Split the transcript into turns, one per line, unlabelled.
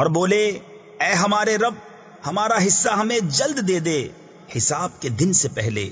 اور بولے، اے ہمارے رب، ہمارا حصہ ہمیں جلد دے دے، حساب کے دن سے پہلے۔